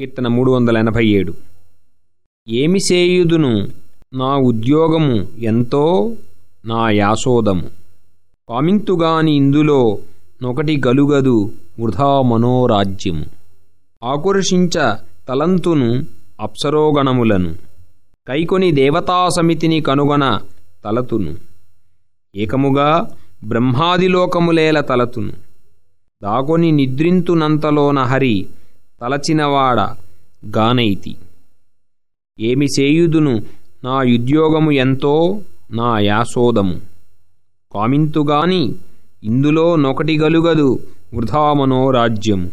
కీర్తన మూడు వందల ఎనభై ఏడు. ఏమి సేయుదును నా ఉద్యోగము ఎంతో నా యాసోదము. పామింతుగాని ఇందులో నొకటి గలుగదు వృధా మనోరాజ్యము. ఆకర్షించ తలంతును అప్సరోగణములను. కైకొని దేవతా సమితిని కనుగొన తలతును. ఏకముగా బ్రహ్మాదిలోకములేల తలతును. దాకొని నిద్రింతునంతలోన హరి తలచినవాడ గానైతి. ఏమి చేయుదును? నా ఉద్యోగము ఎంతో నా యాసోదము. కామింతుగాని ఇందులో నొకటి గలుగదు వృధామనోరాజ్యము.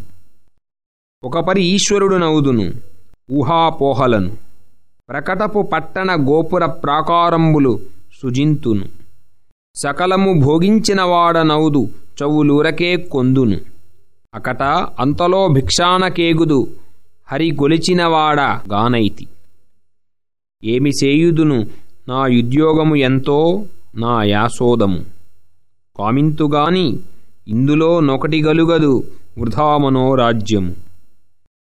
ఒకపరి ఈశ్వరుడు నవుదును ఊహాపోహలను ప్రకటపు పట్టణ గోపుర ప్రాకారంబులు సుజింతును. సకలము భోగించినవాడ నౌదు చవులూరకే కొందును. అకట అంతలో భిక్షానకేగుదు హరి గొలిచినవాడ గానైతి. ఏమి చేయుదును నా ఉద్యోగము ఎంతో నా యాసోదము. కామింతుగాని ఇందులో నొకటి గలుగదు వృధామనోరాజ్యము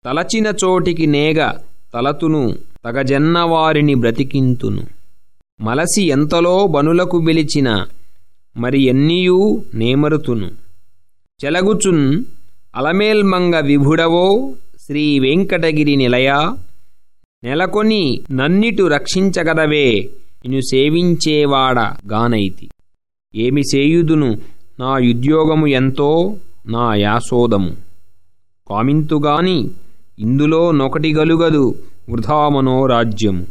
తలచిన చోటికి నేగ తలతును తగజన్నవారిని బ్రతికింతును. మలసి ఎంతలో బనులకు పిలిచిన మరి ఎన్నియూ నేమరుతును. చెలగుచున్ అలమేల్మంగ విభుడవో శ్రీ వెంకటగిరి నిలయ. నెలకొని నన్నిటు రక్షించగదవే నిన్ను సేవించేవాడ గానైతి. ఏమి సేయుదును నా ఉద్యోగము ఎంతో నా యాసోదము. కామింతుగాని ఇందులో నొకటి గలుగదు వృధామనోరాజ్యము